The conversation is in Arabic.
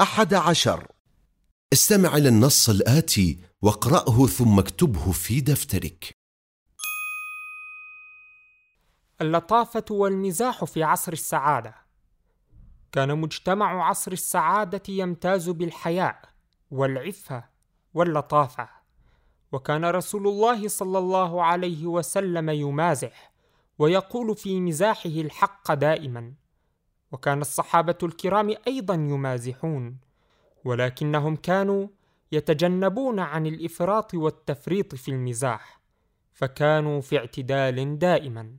أحد عشر. استمع إلى النص الآتي واقرأه ثم اكتبه في دفترك. اللطافة والمزاح في عصر السعادة. كان مجتمع عصر السعادة يمتاز بالحياء والعفة واللطافة وكان رسول الله صلى الله عليه وسلم يمازح ويقول في مزاحه الحق دائما. وكان الصحابة الكرام أيضا يمازحون ولكنهم كانوا يتجنبون عن الإفراط والتفريط في المزاح فكانوا في اعتدال دائما.